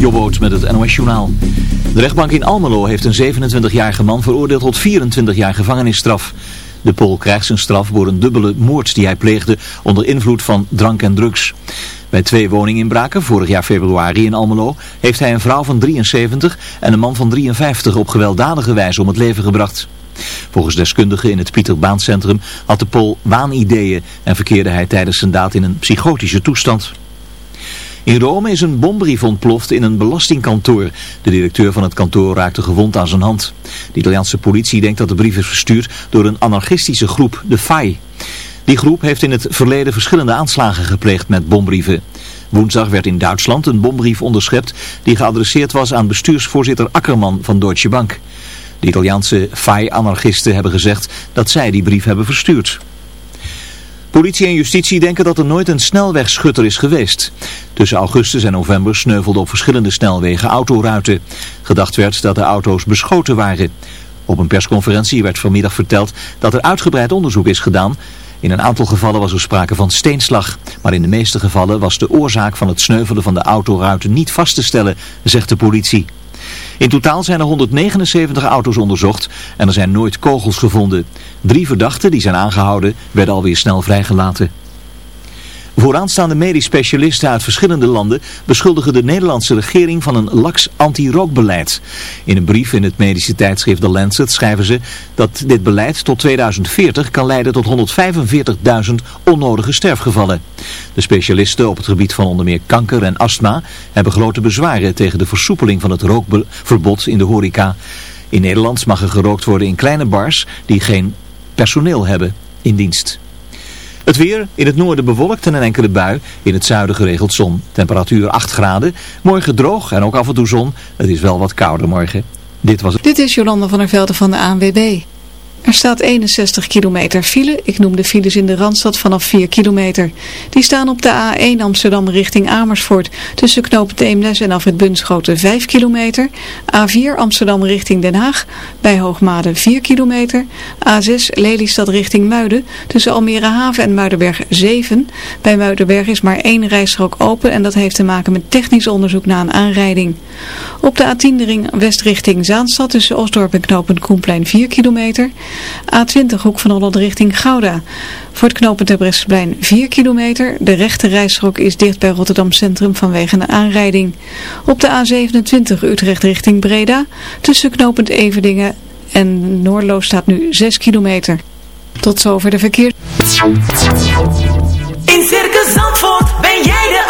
Jobboot met het NOS Journaal. De rechtbank in Almelo heeft een 27-jarige man veroordeeld tot 24 jaar gevangenisstraf. De Pool krijgt zijn straf voor een dubbele moord die hij pleegde onder invloed van drank en drugs. Bij twee woninginbraken vorig jaar februari in Almelo heeft hij een vrouw van 73 en een man van 53 op gewelddadige wijze om het leven gebracht. Volgens deskundigen in het Pieter Baan Centrum had de Pool waanideeën en verkeerde hij tijdens zijn daad in een psychotische toestand. In Rome is een bombrief ontploft in een belastingkantoor. De directeur van het kantoor raakte gewond aan zijn hand. De Italiaanse politie denkt dat de brief is verstuurd door een anarchistische groep, de FAI. Die groep heeft in het verleden verschillende aanslagen gepleegd met bombrieven. Woensdag werd in Duitsland een bombrief onderschept die geadresseerd was aan bestuursvoorzitter Akkerman van Deutsche Bank. De Italiaanse FAI-anarchisten hebben gezegd dat zij die brief hebben verstuurd. Politie en justitie denken dat er nooit een snelwegschutter is geweest. Tussen augustus en november sneuvelden op verschillende snelwegen autoruiten. Gedacht werd dat de auto's beschoten waren. Op een persconferentie werd vanmiddag verteld dat er uitgebreid onderzoek is gedaan. In een aantal gevallen was er sprake van steenslag. Maar in de meeste gevallen was de oorzaak van het sneuvelen van de autoruiten niet vast te stellen, zegt de politie. In totaal zijn er 179 auto's onderzocht en er zijn nooit kogels gevonden. Drie verdachten die zijn aangehouden werden alweer snel vrijgelaten. Vooraanstaande medisch specialisten uit verschillende landen beschuldigen de Nederlandse regering van een laks anti-rookbeleid. In een brief in het medische tijdschrift The Lancet schrijven ze dat dit beleid tot 2040 kan leiden tot 145.000 onnodige sterfgevallen. De specialisten op het gebied van onder meer kanker en astma hebben grote bezwaren tegen de versoepeling van het rookverbod in de horeca. In Nederland mag er gerookt worden in kleine bars die geen personeel hebben in dienst. Het weer, in het noorden bewolkt en een enkele bui, in het zuiden geregeld zon. Temperatuur 8 graden, morgen droog en ook af en toe zon. Het is wel wat kouder morgen. Dit was. Dit is Jolanda van der Velden van de ANWB. Er staat 61 kilometer file. Ik noem de files in de Randstad vanaf 4 kilometer. Die staan op de A1 Amsterdam richting Amersfoort. Tussen knooppunt Eemnes en Afrit Bunschoten 5 kilometer. A4 Amsterdam richting Den Haag. Bij Hoogmade 4 kilometer. A6 Lelystad richting Muiden. Tussen Almere Haven en Muidenberg 7. Bij Muidenberg is maar één rijstrook open. En dat heeft te maken met technisch onderzoek na een aanrijding. Op de A10 de ring west richting Zaanstad. Tussen Osdorp en knooppunt Koenplein 4 kilometer. A20 hoek van Holland richting Gouda. Voor het knooppunt Terbrechtseplein 4 kilometer. De rechte rijstrook is dicht bij Rotterdam Centrum vanwege een aanrijding. Op de A27 Utrecht richting Breda. Tussen knooppunt Everdingen en Noordloos staat nu 6 kilometer. Tot zover de verkeer. In Circus Zandvoort ben jij de.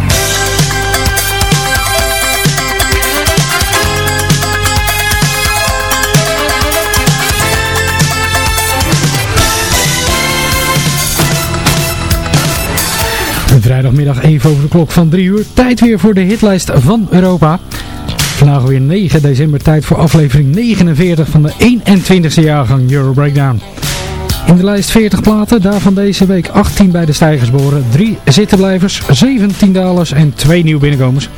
Vrijdagmiddag even over de klok van 3 uur. Tijd weer voor de hitlijst van Europa. vandaag weer 9 december tijd voor aflevering 49 van de 21ste jaargang Euro Breakdown. In de lijst 40 platen, daarvan deze week 18 bij de stijgers boren, 3 zittenblijvers, 17 dalers en 2 nieuwe binnenkomers.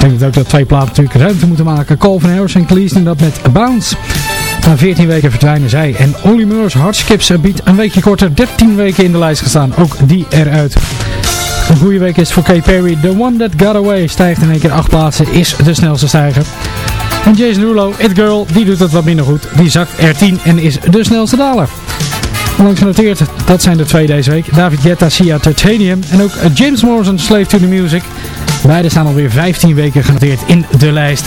Ik denk ook dat twee platen natuurlijk ruimte moeten maken. Calvin Harris en Cleese doen dat met Bounce. Na 14 weken verdwijnen zij en Olly Murs Hardskips biedt een weekje korter 13 weken in de lijst gestaan. Ook die eruit. Een goede week is voor Kate Perry. The One That Got Away stijgt in één keer 8 plaatsen, is de snelste stijger. En Jason Rulo, It Girl, die doet het wat minder goed. Die zakt er 10 en is de snelste daler. Langs genoteerd, dat zijn de twee deze week. David Guetta, Sia Titanium en ook James Morrison, Slave to the Music. Beide staan alweer 15 weken genoteerd in de lijst.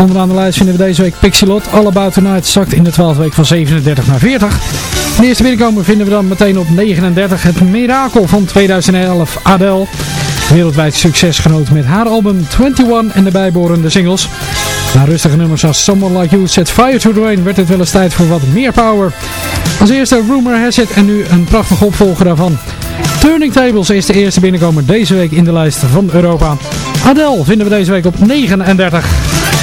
Onderaan de lijst vinden we deze week Pixie Lot. All About Tonight zakt in de 12 week van 37 naar 40. De eerste binnenkomer vinden we dan meteen op 39. Het mirakel van 2011, Adele. Wereldwijd succesgenoot met haar album 21 en de bijbehorende singles. Na rustige nummers als Someone Like You Set Fire to the Rain werd het wel eens tijd voor wat meer power. Als eerste Rumor Has It en nu een prachtige opvolger daarvan. Turning Tables is de eerste binnenkomer deze week in de lijst van Europa. Adele vinden we deze week op 39.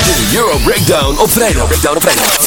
De Euro Breakdown op vrijdag. Breakdown op vrijdag.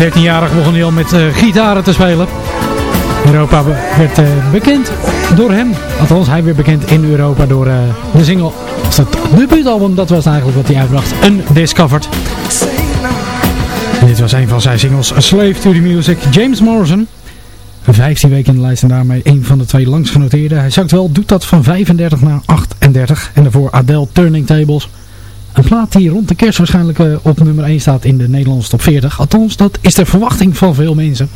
13-jarig begon hij al met uh, gitaren te spelen. Europa werd eh, bekend door hem. Althans, hij werd bekend in Europa door eh, de single. De het dat was eigenlijk wat hij uitbracht. Undiscovered. discovered. dit was een van zijn singles, Slave to the Music, James Morrison. 15 weken in de lijst en daarmee een van de twee langst genoteerde. Hij zakt wel, doet dat van 35 naar 38. En daarvoor Adele Turning Tables. Een plaat die rond de kerst waarschijnlijk eh, op nummer 1 staat in de Nederlandse top 40. Althans, dat is de verwachting van veel mensen.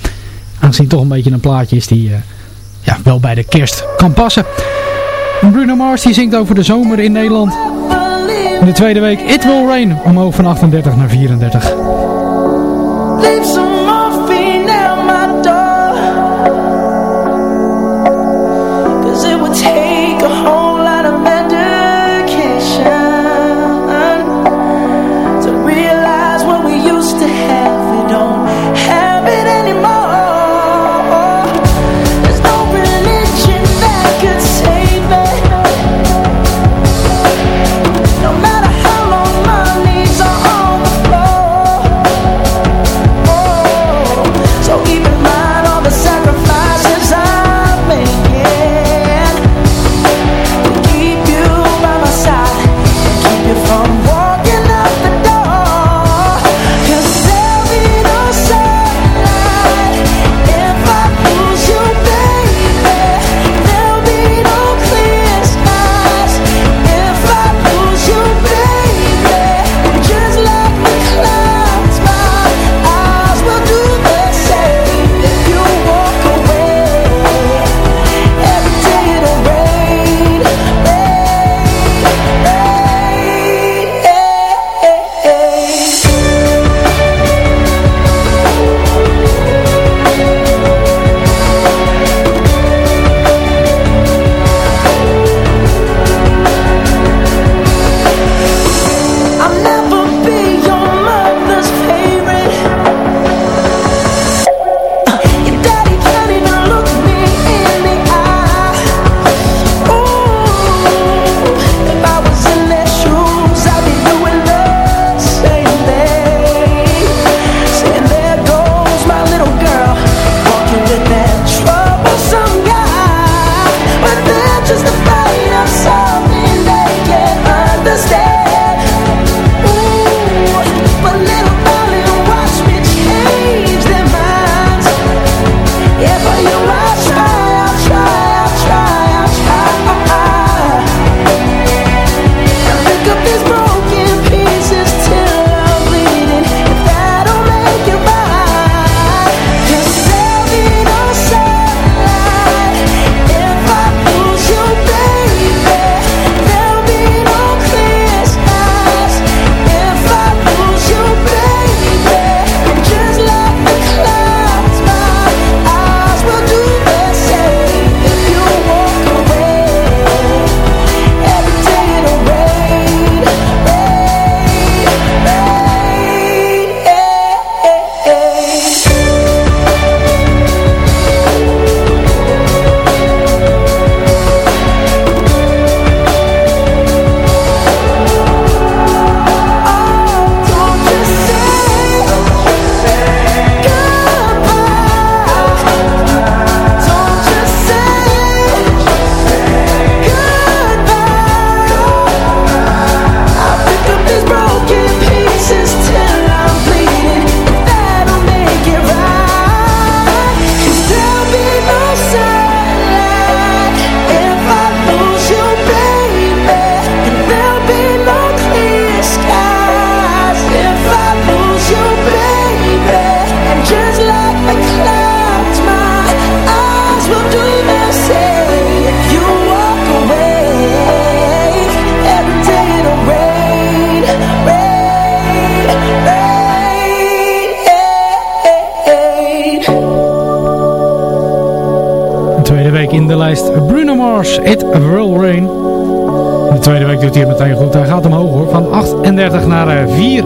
Aangezien het toch een beetje een plaatje is die eh, ja, wel bij de kerst kan passen. Bruno Mars die zingt over de zomer in Nederland. In de tweede week It Will Rain omhoog van 38 naar 34.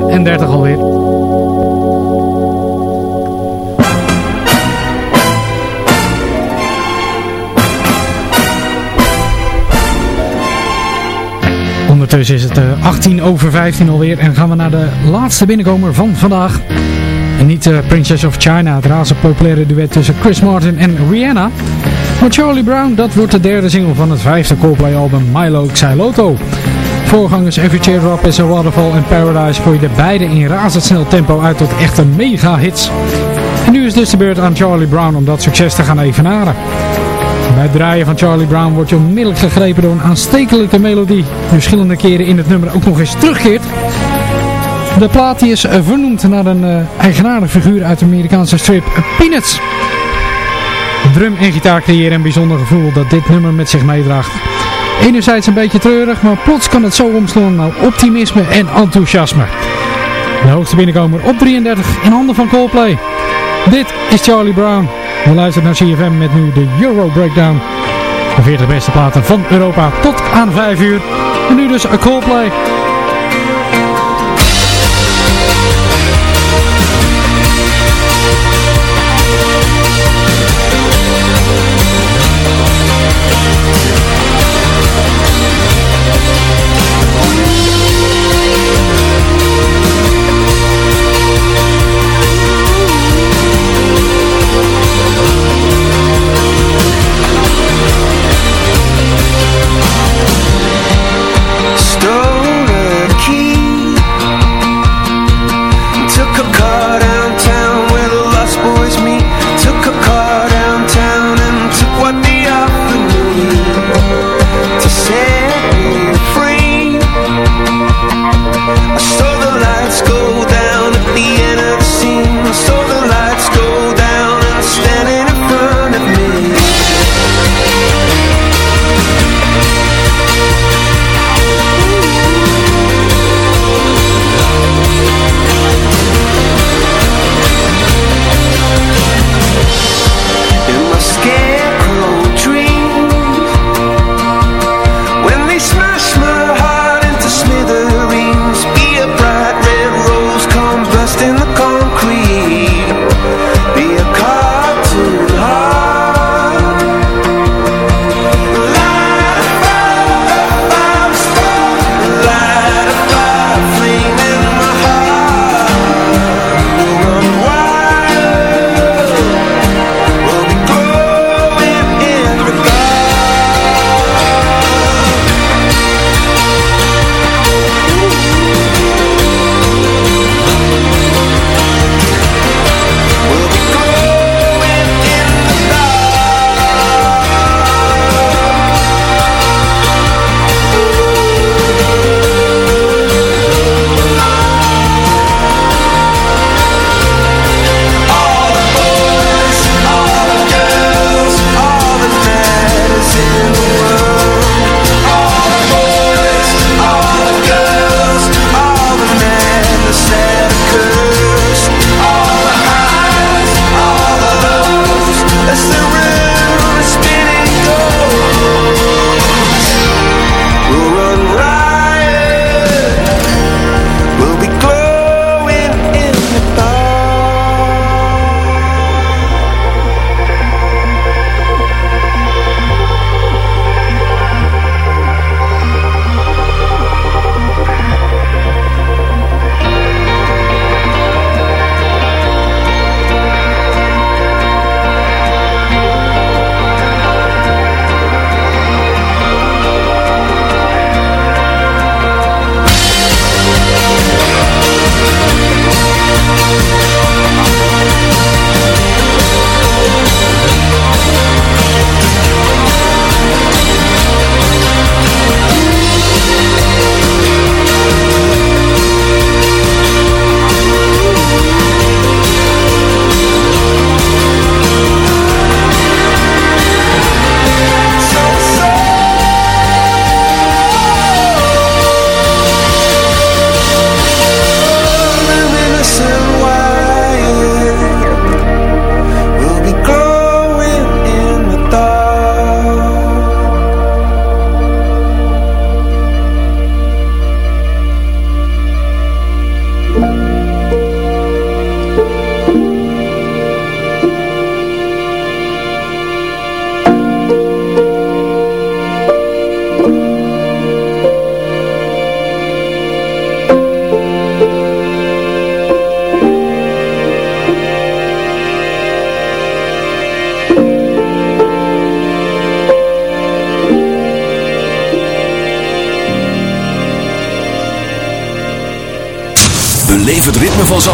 34 eh, alweer. Ondertussen is het 18 eh, over 15 alweer en gaan we naar de laatste binnenkomer van vandaag. En niet uh, Princess of China, het razend populaire duet tussen Chris Martin en Rihanna. Maar Charlie Brown, dat wordt de derde single van het vijfde Coldplay album Milo Xyloto. Voorgangers Every Teardrop is a Waterfall en Paradise gooiden beide in razendsnel tempo uit tot echte mega hits. En nu is dus de beurt aan Charlie Brown om dat succes te gaan evenaren. Bij het draaien van Charlie Brown wordt je onmiddellijk gegrepen door een aanstekelijke melodie. Die verschillende keren in het nummer ook nog eens terugkeert. De plaat is vernoemd naar een uh, eigenaardig figuur uit de Amerikaanse strip Peanuts. Drum en gitaar creëren een bijzonder gevoel dat dit nummer met zich meedraagt. Enerzijds een beetje treurig, maar plots kan het zo omslaan naar optimisme en enthousiasme. De hoogste binnenkomer op 33 in handen van Coldplay. Dit is Charlie Brown. We luisteren naar CFM met nu de Euro Breakdown. De 40 beste platen van Europa tot aan 5 uur. En nu dus Coldplay.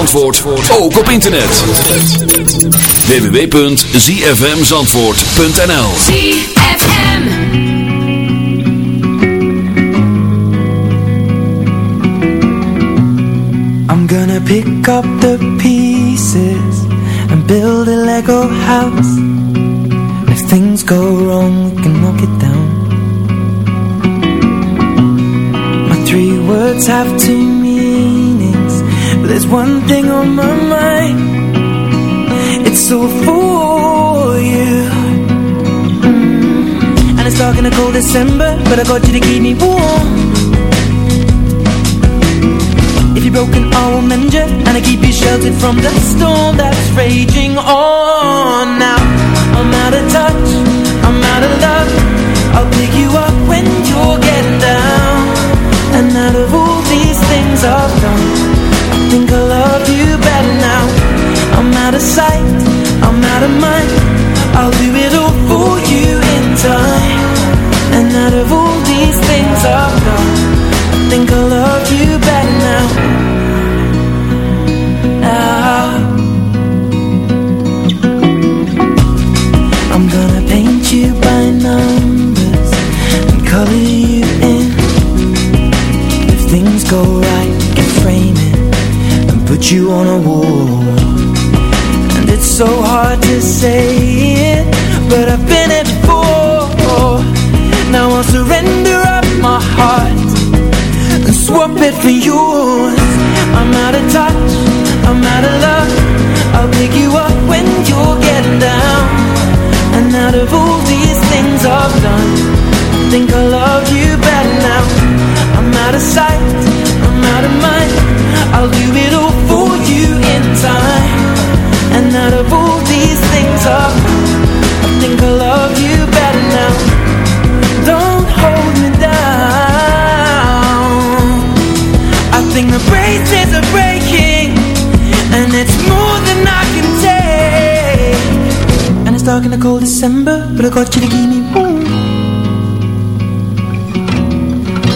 Zandvoort ook op internet. www.zfmzandvoort.nl ZFM. I'm gonna pick up the pieces and build a Lego house. If things go wrong, we can knock it down. My three words have but there's one thing on my mind. It's all for you. Mm. And it's dark in a cold December, but I got you to keep me warm. If you're broken, I will mend you And I keep you sheltered from the storm that's raging on Now, I'm out of touch, I'm out of love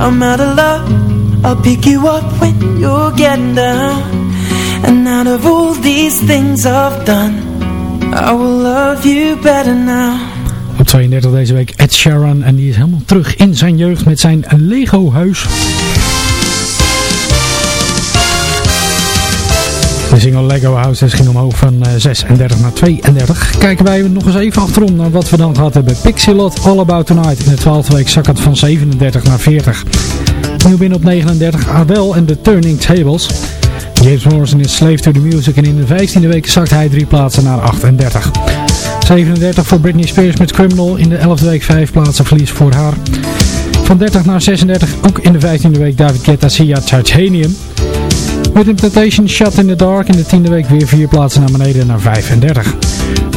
I'm out of love I'll pick you up when you're getting down. And out of all these things I've done I will love you better now. Op 32 deze week Ed Sheeran en die is helemaal terug in zijn jeugd met zijn Lego huis. De single Lego Houses ging omhoog van eh, 36 naar 32. Kijken wij nog eens even achterom naar wat we dan gehad hebben. Pixelot All About Tonight. In de 12e week zak het van 37 naar 40. Nieuw binnen op 39 Adele en The Turning Tables. James Morrison is Slave to the Music en in de 15e week zakt hij drie plaatsen naar 38. 37 voor Britney Spears met Criminal. In de 11e week 5 plaatsen verlies voor haar. Van 30 naar 36 ook in de 15e week David Guetta Sia Titanium. With Temptation Shut in the Dark in de 10e week weer 4 plaatsen naar beneden naar 35.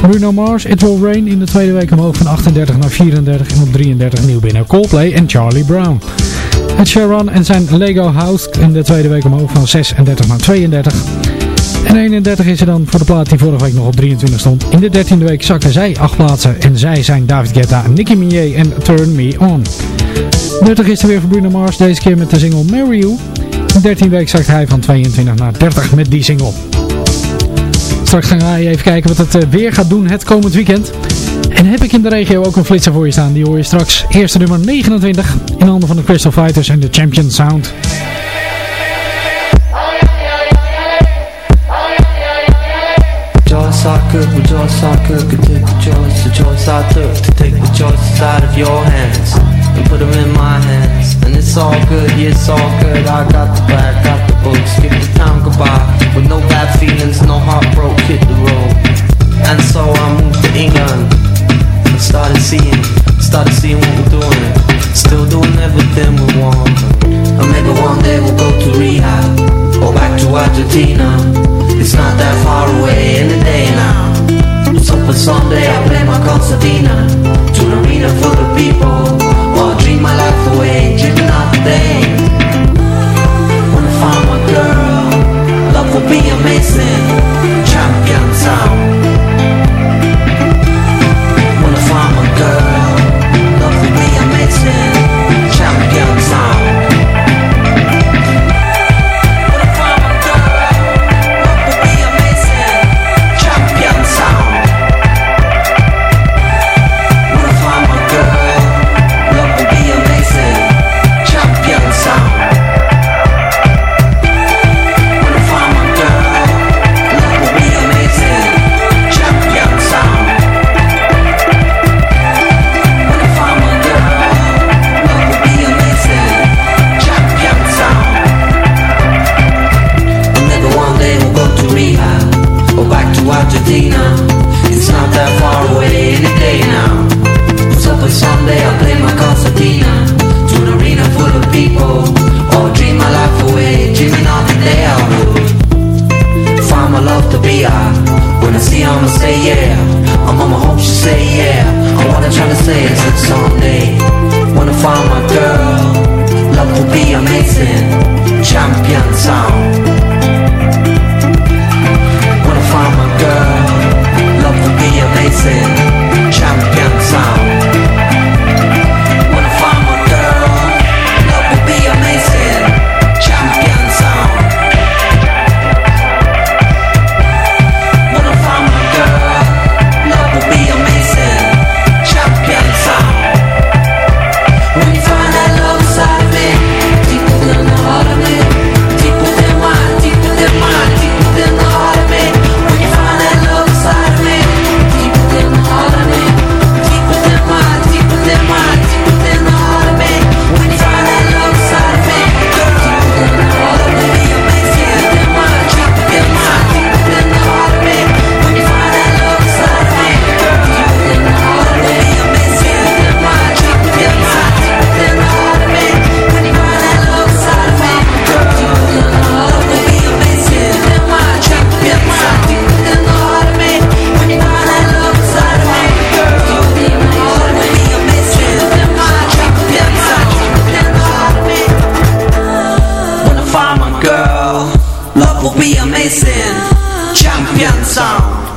Bruno Mars It Will Rain in de tweede week omhoog van 38 naar 34 en op 33 nieuw binnen Coldplay en Charlie Brown. Het Sharon en zijn Lego House in de tweede week omhoog van 36 naar 32. En 31 is er dan voor de plaat die vorige week nog op 23 stond. In de 13e week zakken zij 8 plaatsen en zij zijn David Guetta, Nicki Minaj en Turn Me On. 30 is er weer voor Bruno Mars, deze keer met de single Marry You. In de 13e week zakt hij van 22 naar 30 met die single. Straks gaan wij even kijken wat het eh, weer gaat doen het komend weekend. En heb ik in de regio ook een flitser voor je staan. Die hoor je straks. Eerste nummer 29 in handen van de Crystal Fighters en de Champion Sound. the the to take the of your hands and put them in my hands. And it's all good, yeah, it's all good. I got the bag, got the books, give the town goodbye with no bad feelings, no heart broke, hit the road. And so I moved to England and started seeing, started seeing what we're doing, still doing everything we want. And maybe one day we'll go to rehab Or back to Argentina. It's not that far away in the day now. Let's hope someday I'll play my concertina to an arena full of people. Dream my life away, day. Wanna find my girl, love will be amazing. Champion. Wanna find my girl, love will be amazing. Champion sound. Sound. Wanna find my girl. Love will be amazing. Champion sound.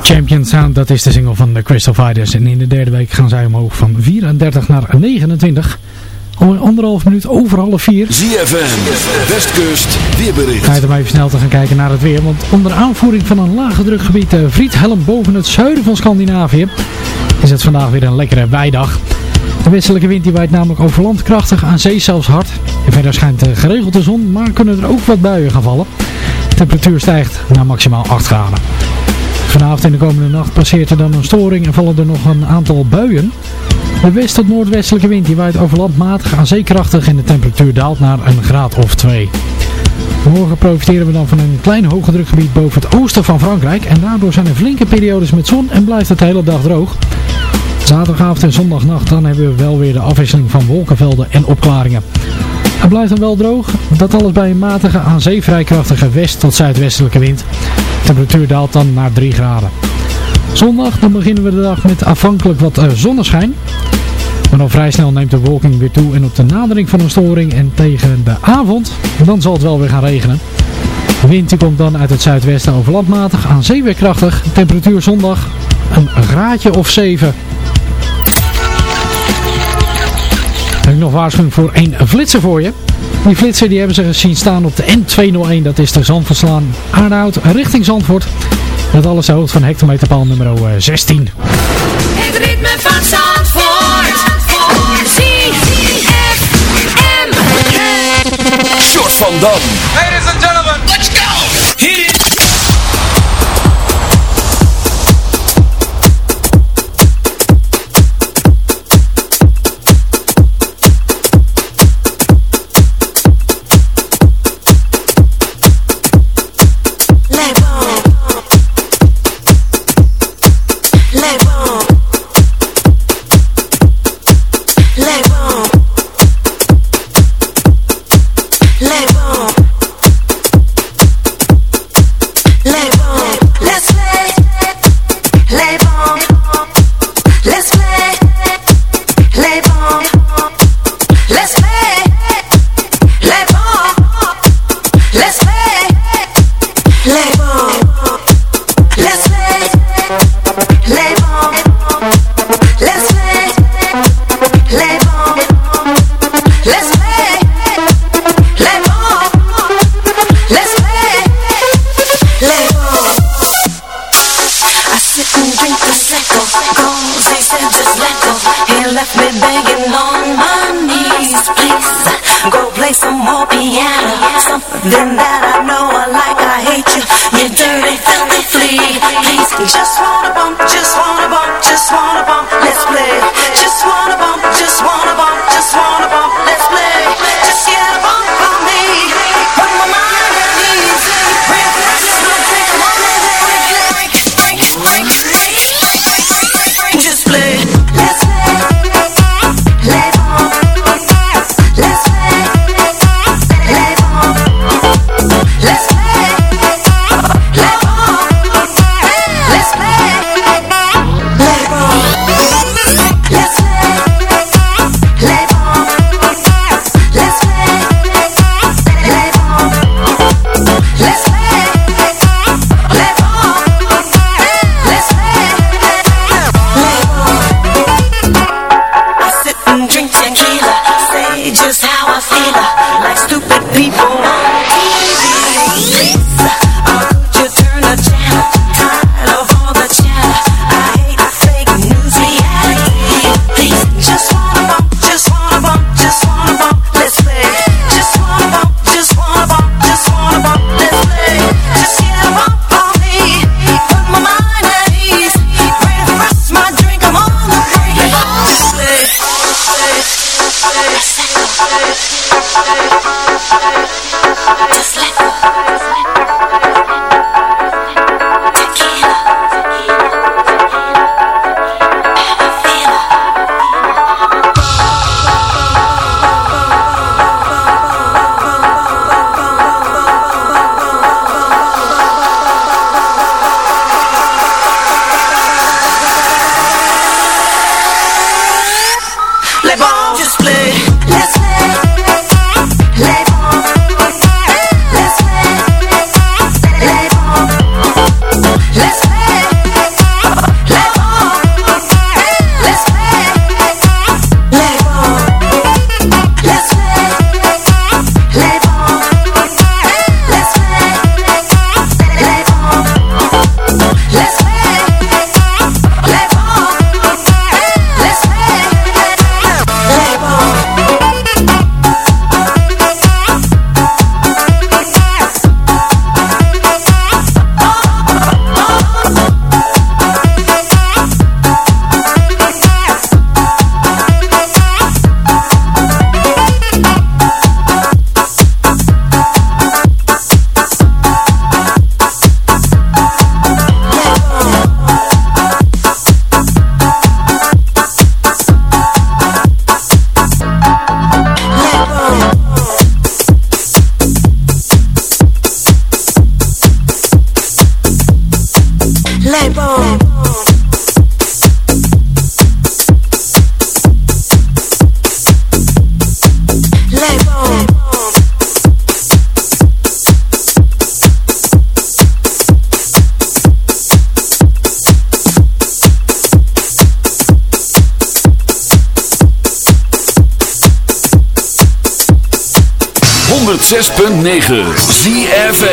Champion Sound, dat is de single van de Crystal Fighters. En in de derde week gaan zij omhoog van 34 naar 29. Al anderhalf minuut over half vier. ZFM, Westkust, weerbericht. Tijd om even snel te gaan kijken naar het weer. Want onder aanvoering van een lage drukgebied uh, Friedhelm boven het zuiden van Scandinavië is het vandaag weer een lekkere weidag. De westelijke wind die waait namelijk over land krachtig, aan zee zelfs hard. En verder schijnt uh, geregeld de zon, maar kunnen er ook wat buien gaan vallen. De temperatuur stijgt naar maximaal 8 graden. Vanavond en de komende nacht passeert er dan een storing en vallen er nog een aantal buien. De west- tot noordwestelijke wind die waait over land matig aan zeekrachtig en de temperatuur daalt naar een graad of 2. Morgen profiteren we dan van een klein hoogdrukgebied boven het oosten van Frankrijk en daardoor zijn er flinke periodes met zon en blijft het de hele dag droog. Zaterdagavond en zondagnacht dan hebben we wel weer de afwisseling van wolkenvelden en opklaringen. Het blijft dan wel droog, dat alles bij een matige aan zee vrij krachtige west- tot zuidwestelijke wind. De temperatuur daalt dan naar 3 graden. Zondag beginnen we de dag met afhankelijk wat uh, zonneschijn. Maar dan vrij snel neemt de wolking weer toe en op de nadering van een storing en tegen de avond, dan zal het wel weer gaan regenen. De wind die komt dan uit het zuidwesten over landmatig, aan zee weer krachtig. Temperatuur zondag een graadje of 7. Heb ik nog waarschuwing voor een flitser voor je. Die flitser die hebben ze gezien staan op de N201, dat is de Zandverslaan Aardehout richting Zandvoort. Dat alles de hoogte van hectometerpaal nummer 16. Het ritme van Zandvoort. Short van Dam. Ladies and gentlemen, Just let 106.9 ZFN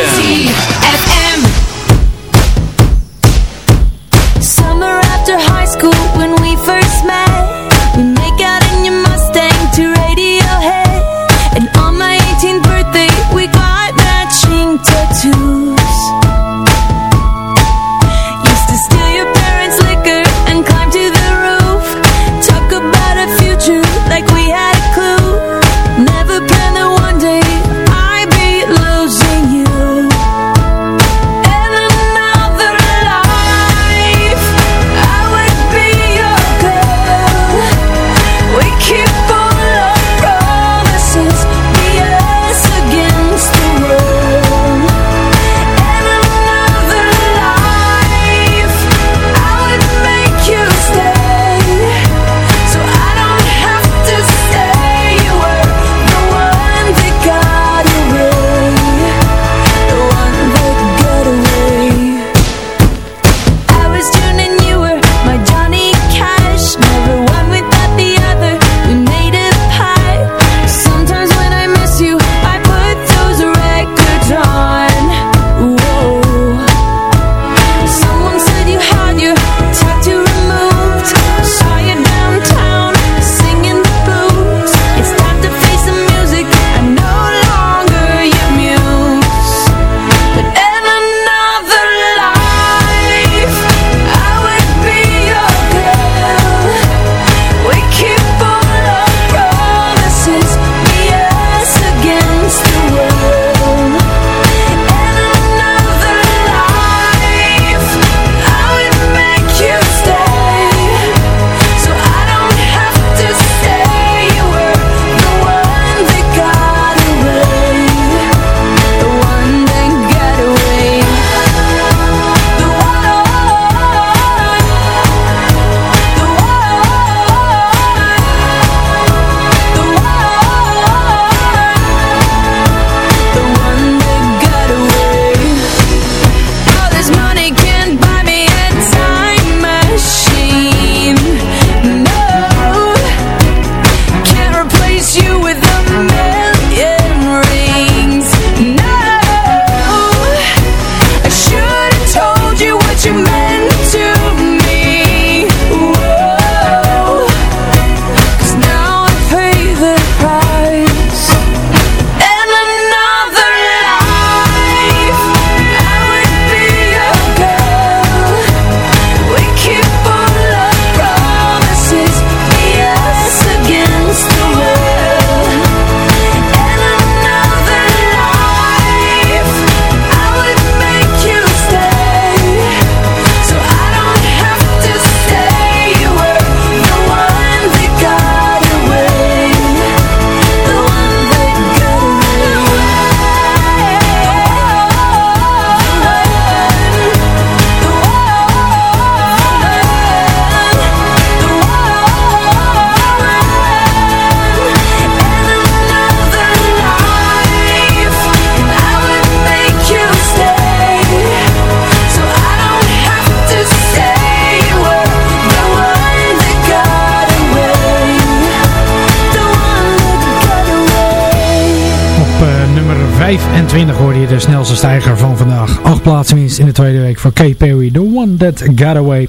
26 hoorde je de snelste stijger van vandaag. 8 plaatsen winst in de tweede week voor Kate Perry, The One That Got Away.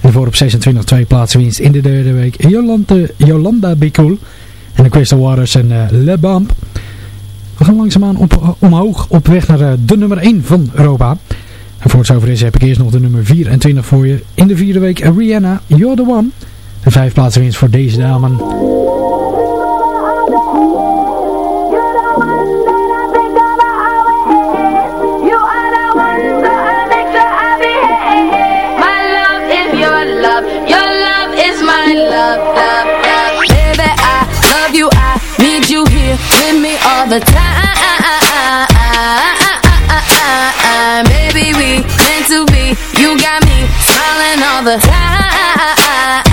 En voor op 26 twee plaatsen winst in de derde week Jolanda, Yolanda Bicul en de Crystal Waters en uh, Le. We gaan langzaamaan op, omhoog op weg naar uh, de nummer 1 van Europa. En voor het zover is heb ik eerst nog de nummer 24 voor je. In de vierde week Rihanna, You're The One. De vijf plaatsen winst voor deze dame. All the time. Baby, we meant to be. You got me smiling all the time.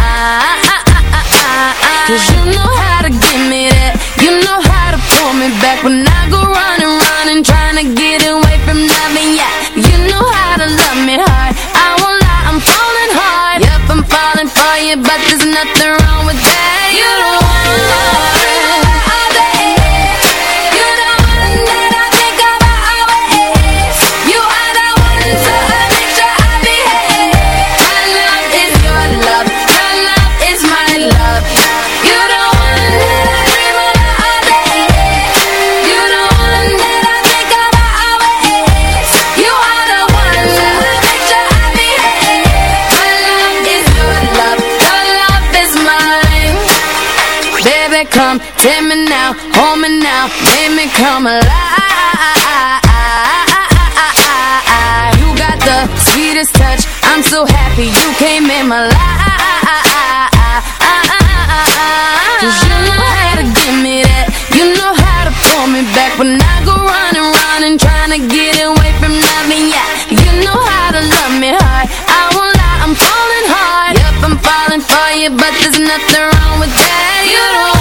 Cause you know how to give me that. You know how to pull me back When I go running, running Trying to get away from nothing, yeah You know how to love me hard. I won't lie, I'm falling hard. Yep, I'm falling for you But there's nothing wrong with that. You don't come, tell me now, hold me now, make me come alive. You got the sweetest touch, I'm so happy you came in my life. Cause you know how to give me that, you know how to pull me back when I go running, running, trying to get away from nothing, yeah. You know how to love me hard, I won't lie, I'm falling hard. Yep, I'm falling for you, but there's nothing wrong with that. You don't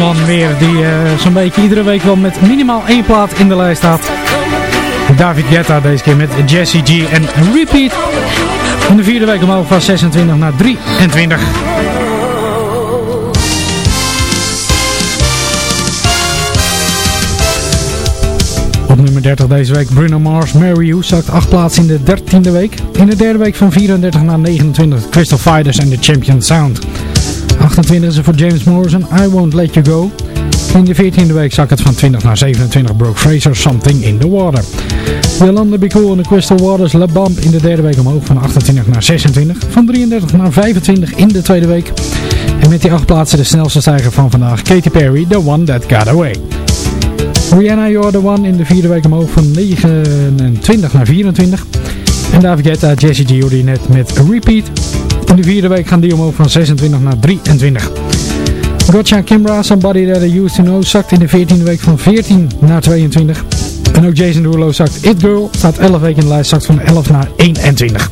Fransman weer, die eh, zo'n beetje iedere week wel met minimaal één plaat in de lijst staat. David Guetta deze keer met Jesse G en Repeat. In de vierde week omhoog van 26 naar 23. Op nummer 30 deze week Bruno Mars, Mary You zakt 8 plaatsen in de 13e week. In de derde week van 34 naar 29 Crystal Fighters en The Champion Sound. 28 is er voor James Morrison, I Won't Let You Go. In de 14e week zak het van 20 naar 27 Brooke Fraser, Something in the Water. Jolanda Be Cool en de Crystal Waters, La in de derde week omhoog van 28 naar 26. Van 33 naar 25 in de tweede week. En met die acht plaatsen de snelste stijger van vandaag, Katy Perry, The One That Got Away. Rihanna, You're The One in de vierde week omhoog van 29 naar 24. En David Guetta, Jessie G net met Repeat. In de vierde week gaan die omhoog van 26 naar 23. Gotcha Kimbra, Somebody That I Used To Know, zakt in de 14e week van 14 naar 22. En ook Jason Derulo zakt It Girl, staat 11 weken in de lijst, zakt van 11 naar 21.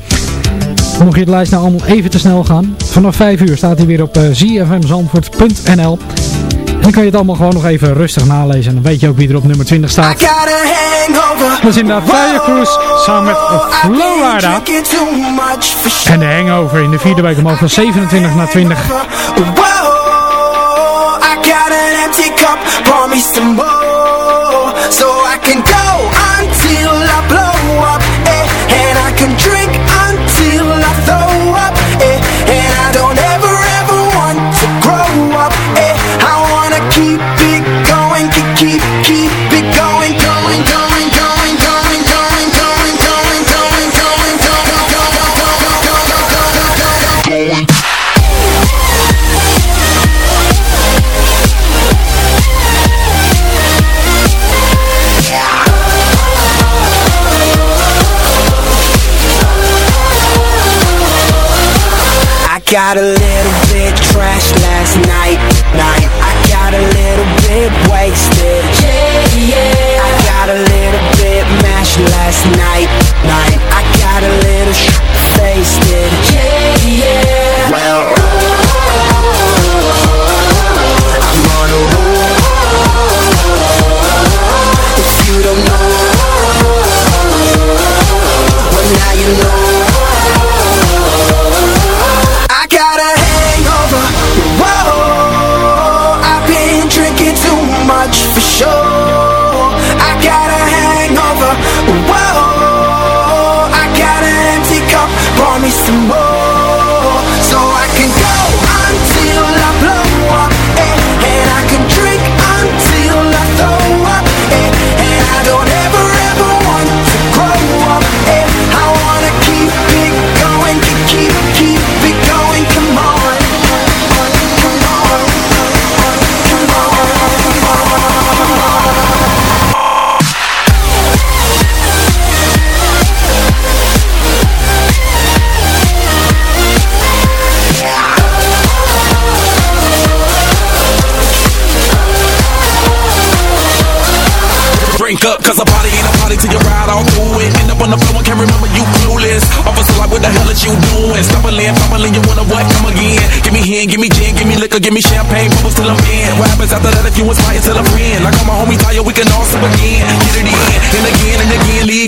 Mocht je het lijst nou allemaal even te snel gaan, vanaf 5 uur staat hij weer op uh, zfmzandvoort.nl. Dan kan je het allemaal gewoon nog even rustig nalezen. En dan weet je ook wie er op nummer 20 staat. Dat is inderdaad Fire Cruise samen met Flowrider. En de Hangover in de vierde week omhoog van 27 naar 20. Pour me some more gotta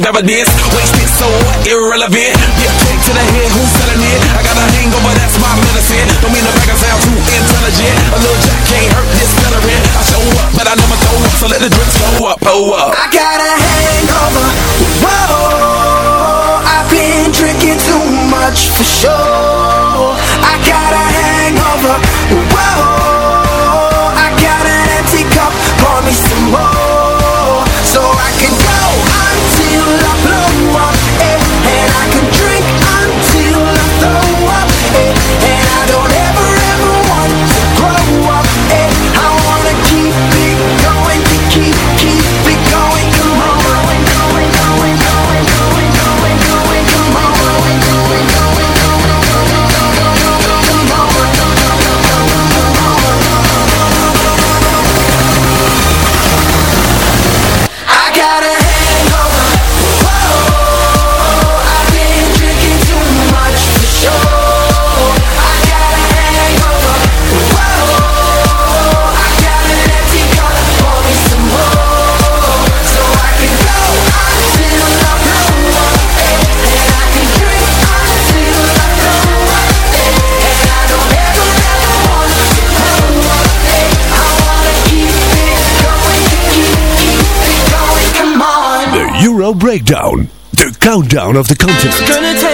leave evidence. Wasted so irrelevant. Get kicked to the head, who's selling it? I got a hangover, that's my medicine. Don't mean to back I sound too intelligent. A little jack can't hurt this veteran. I show up, but I never throw up, so let the drinks go up, oh up. I got a hangover. Whoa, I've been drinking too much for sure. breakdown. The countdown of the continent.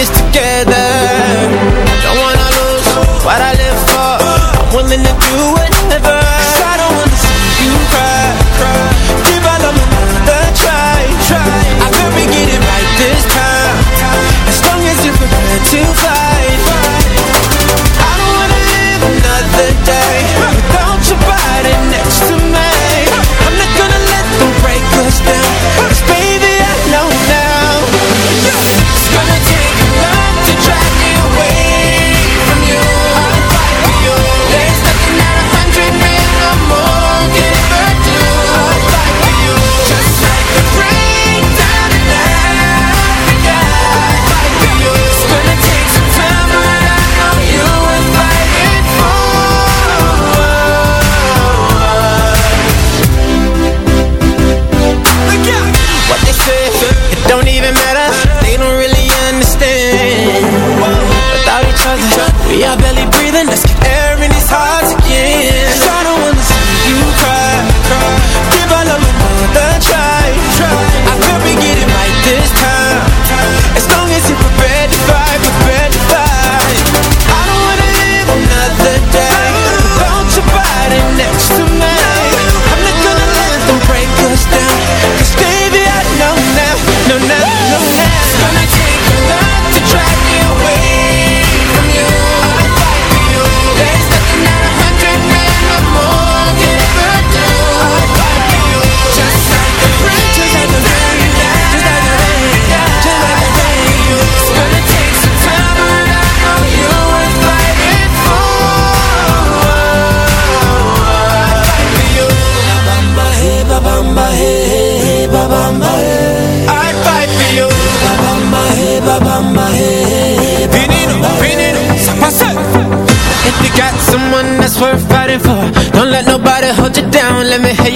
is together Don't wanna lose what I live for I'm willing to do it.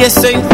esquecem